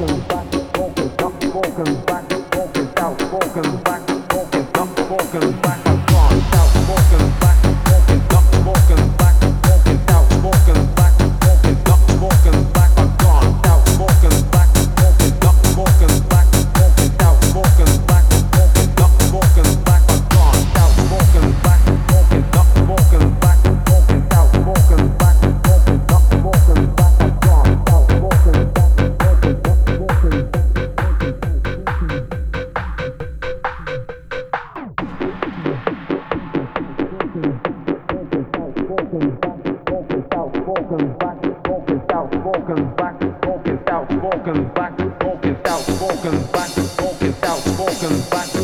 walking, walking, walking, walking, walking. Walking back,